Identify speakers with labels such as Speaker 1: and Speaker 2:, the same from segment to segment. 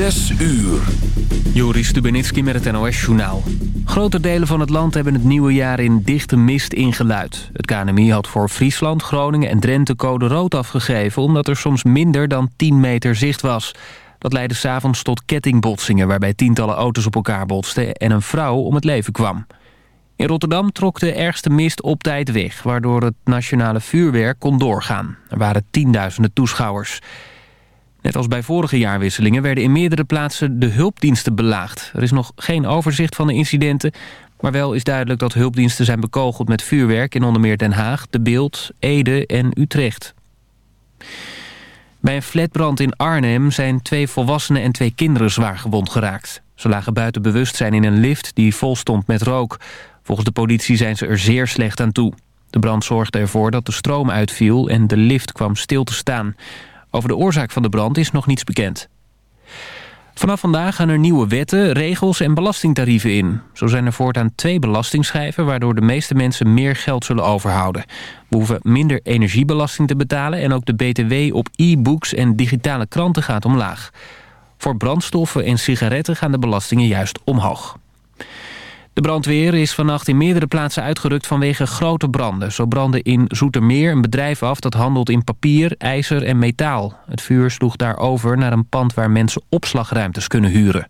Speaker 1: Zes uur.
Speaker 2: Joris Stubenitski met het NOS-journaal. Grote delen van het land hebben het nieuwe jaar in dichte mist ingeluid. Het KNMI had voor Friesland, Groningen en Drenthe code rood afgegeven... omdat er soms minder dan 10 meter zicht was. Dat leidde s'avonds tot kettingbotsingen... waarbij tientallen auto's op elkaar botsten en een vrouw om het leven kwam. In Rotterdam trok de ergste mist op tijd weg... waardoor het nationale vuurwerk kon doorgaan. Er waren tienduizenden toeschouwers... Net als bij vorige jaarwisselingen werden in meerdere plaatsen de hulpdiensten belaagd. Er is nog geen overzicht van de incidenten... maar wel is duidelijk dat hulpdiensten zijn bekogeld met vuurwerk... in onder meer Den Haag, De Beeld, Ede en Utrecht. Bij een flatbrand in Arnhem zijn twee volwassenen en twee kinderen zwaar gewond geraakt. Ze lagen buiten bewustzijn in een lift die vol stond met rook. Volgens de politie zijn ze er zeer slecht aan toe. De brand zorgde ervoor dat de stroom uitviel en de lift kwam stil te staan... Over de oorzaak van de brand is nog niets bekend. Vanaf vandaag gaan er nieuwe wetten, regels en belastingtarieven in. Zo zijn er voortaan twee belastingschijven... waardoor de meeste mensen meer geld zullen overhouden. We hoeven minder energiebelasting te betalen... en ook de BTW op e-books en digitale kranten gaat omlaag. Voor brandstoffen en sigaretten gaan de belastingen juist omhoog. De brandweer is vannacht in meerdere plaatsen uitgerukt vanwege grote branden. Zo brandde in Zoetermeer een bedrijf af dat handelt in papier, ijzer en metaal. Het vuur sloeg daar over naar een pand waar mensen opslagruimtes kunnen huren.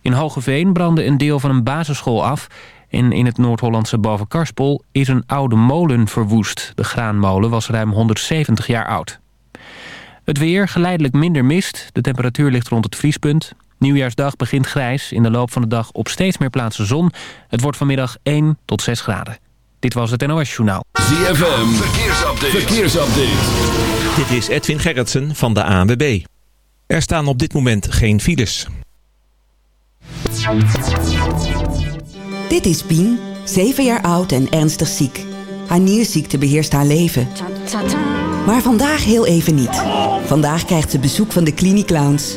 Speaker 2: In Hogeveen brandde een deel van een basisschool af... en in het Noord-Hollandse Bovenkarspel is een oude molen verwoest. De graanmolen was ruim 170 jaar oud. Het weer, geleidelijk minder mist. De temperatuur ligt rond het vriespunt. Nieuwjaarsdag begint grijs. In de loop van de dag op steeds meer plaatsen zon. Het wordt vanmiddag 1 tot 6 graden. Dit was het NOS Journaal.
Speaker 1: ZFM, verkeersupdate. verkeersupdate.
Speaker 3: Dit is Edwin Gerritsen van de ANWB. Er staan op dit moment geen files.
Speaker 4: Dit is Pien, 7 jaar oud en ernstig ziek. Haar nierziekte beheerst haar leven. Maar vandaag heel even niet. Vandaag krijgt ze bezoek van de Cliniclowns.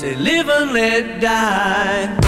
Speaker 5: Say, "Live and let die."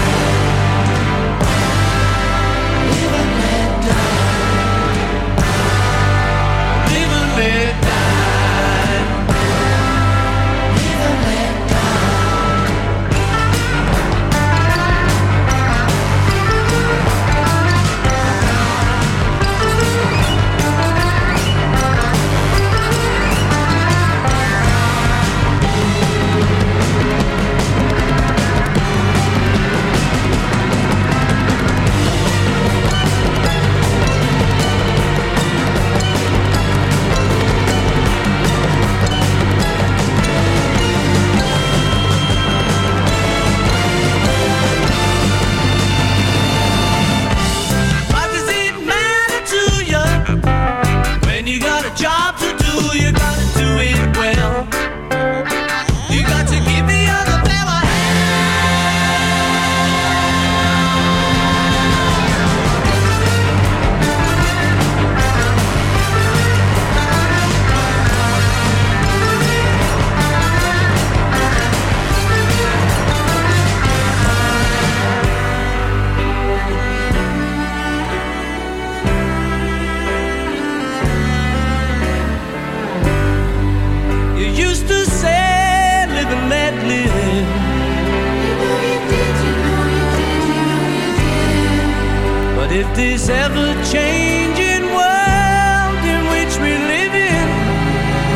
Speaker 5: this ever changing world in which we live in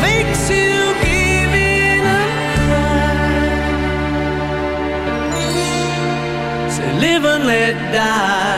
Speaker 5: makes you give in and Say, live and let die.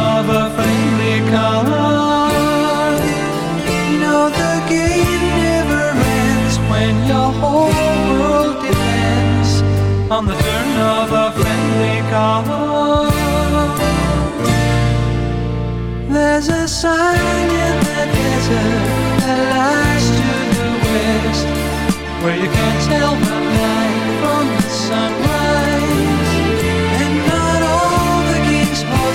Speaker 6: Of
Speaker 7: a friendly car. No, the game never ends when your whole world depends on the turn of a friendly car. There's a sign in the desert that lies to the west, where you can't tell the night from the sunrise.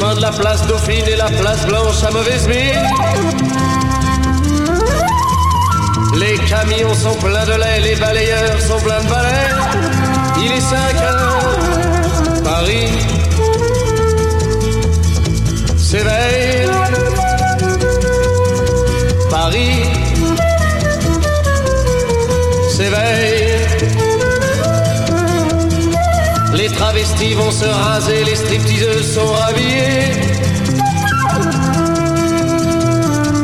Speaker 8: Dauphin de la place Dauphine et la place Blanche à mauvaise mine. Les camions sont pleins de lait, les balayeurs sont pleins de balais. Il est 5 vont se raser, les stripteaseuses sont rhabillées.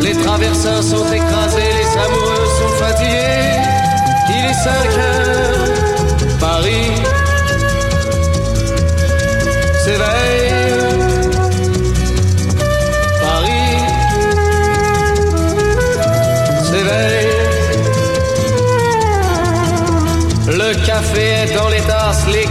Speaker 8: Les traversins sont écrasés, les amoureux sont fatigués. Il est 5 heures, Paris s'éveille.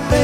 Speaker 7: up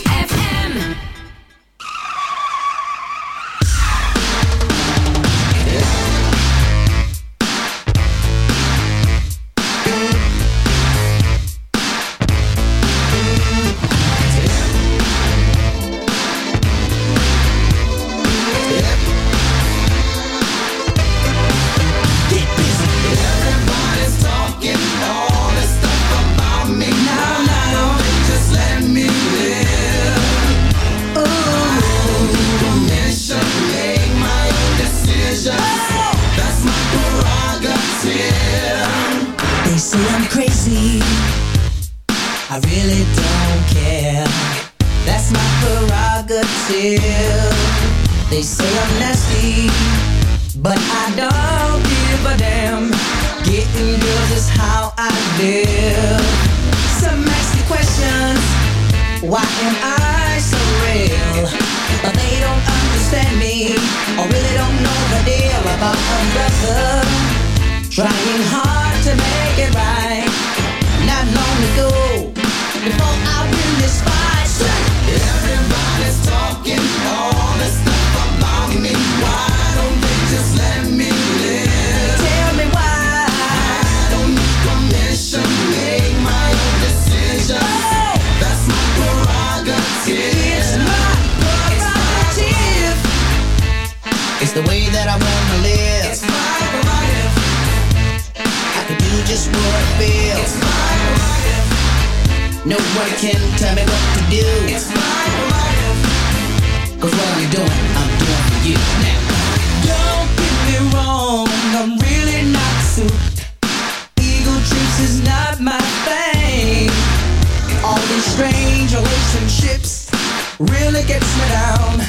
Speaker 9: gets me down.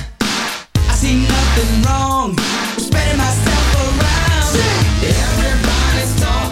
Speaker 9: I see nothing wrong with spinning myself around. Everybody's talking.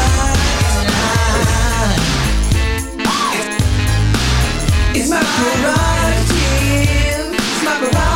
Speaker 10: My prerogative, it's my prerogative.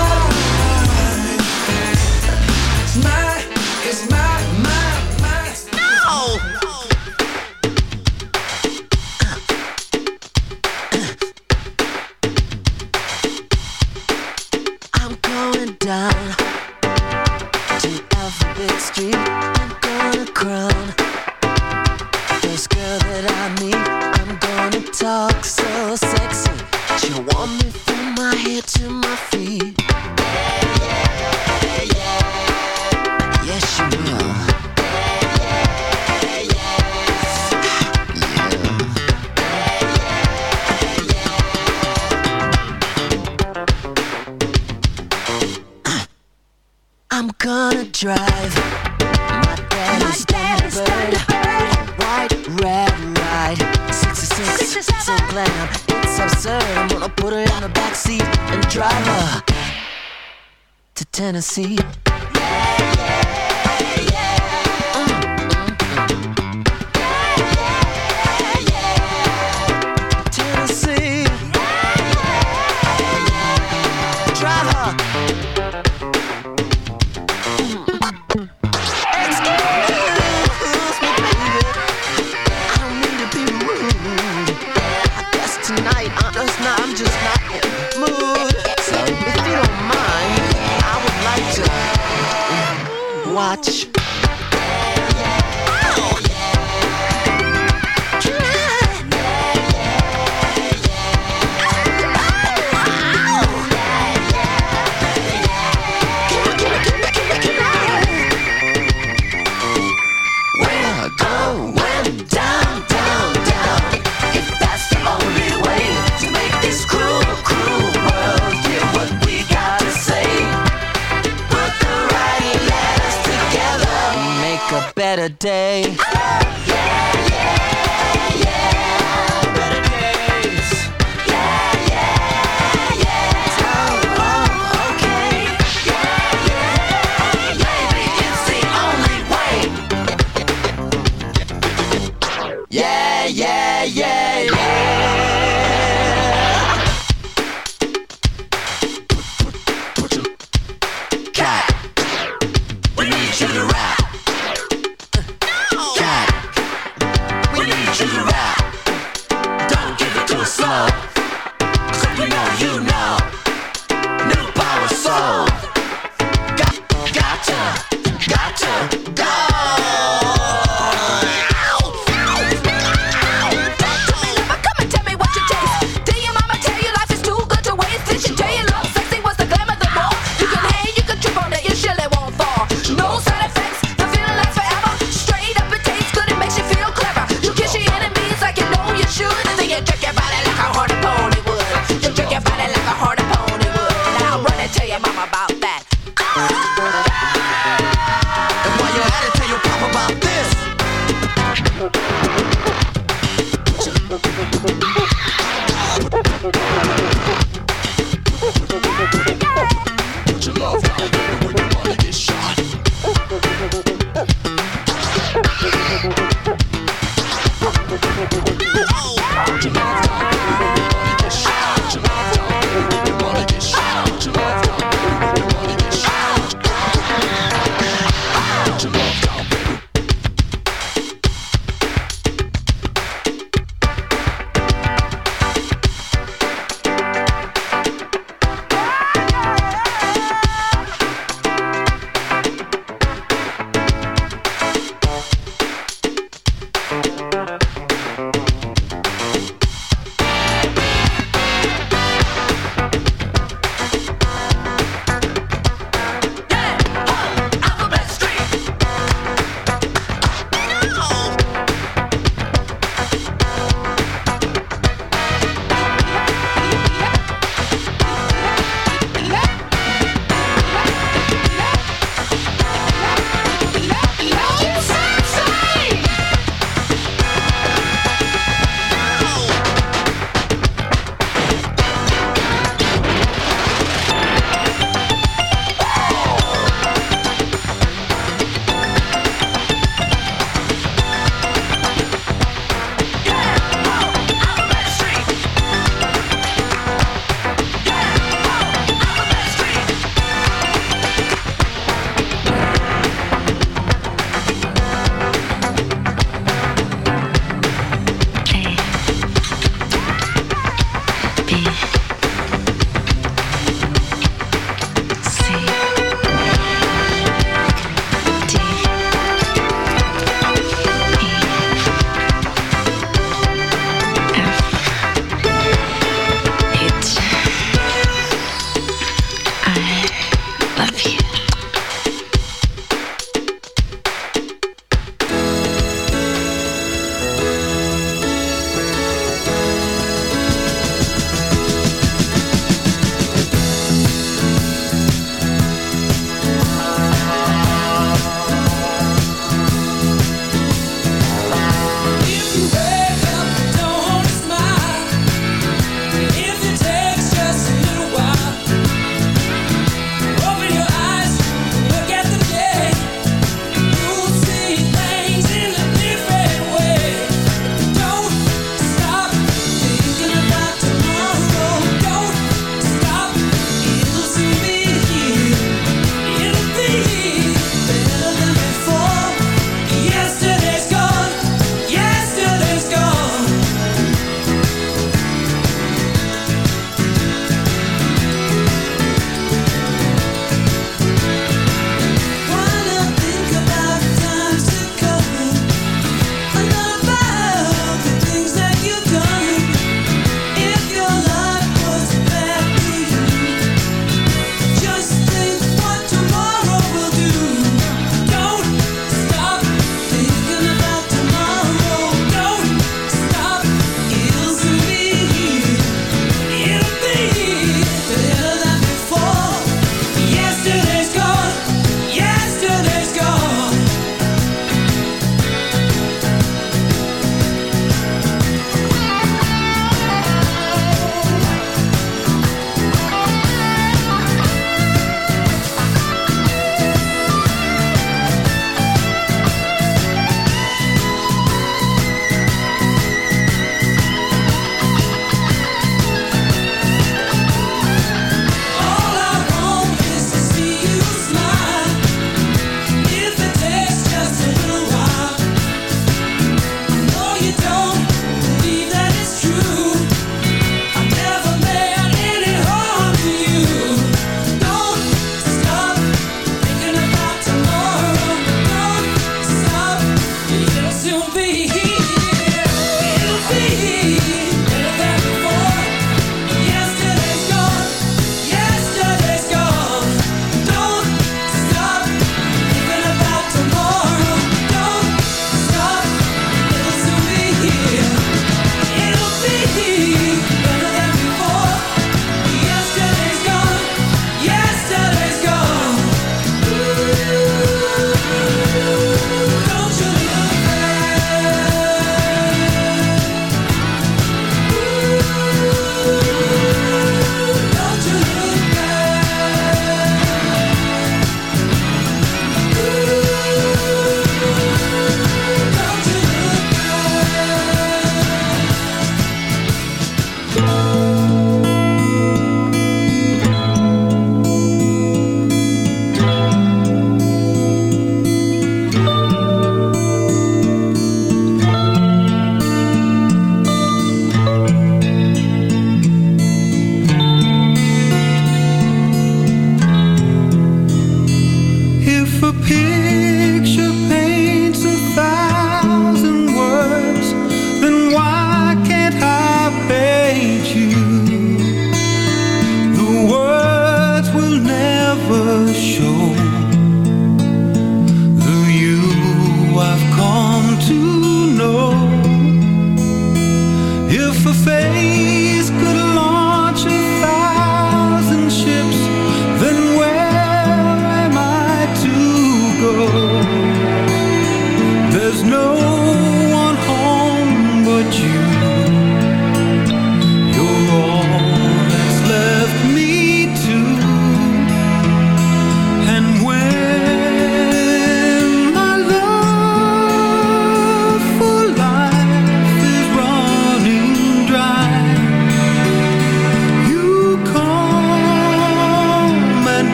Speaker 11: try